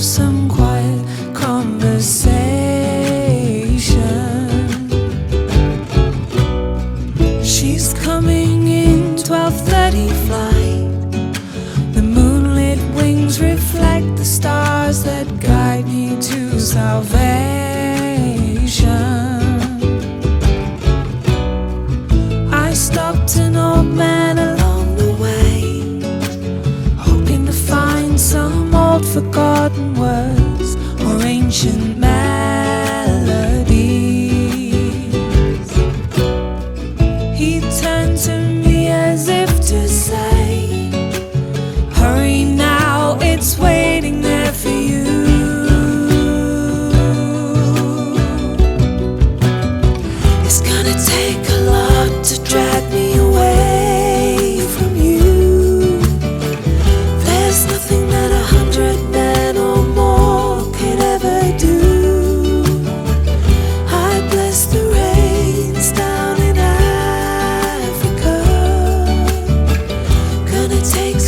some quiet conversation. ancient melodies. He turned to me as if to say, Hurry now, it's waiting there for you. It's gonna take a lot to drag me away. it takes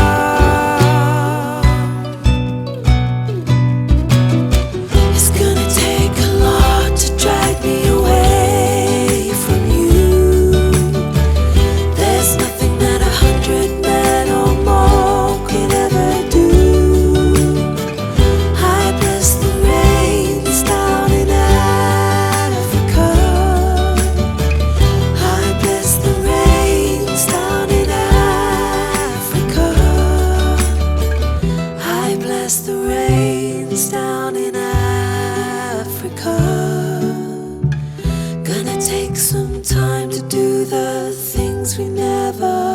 the things we never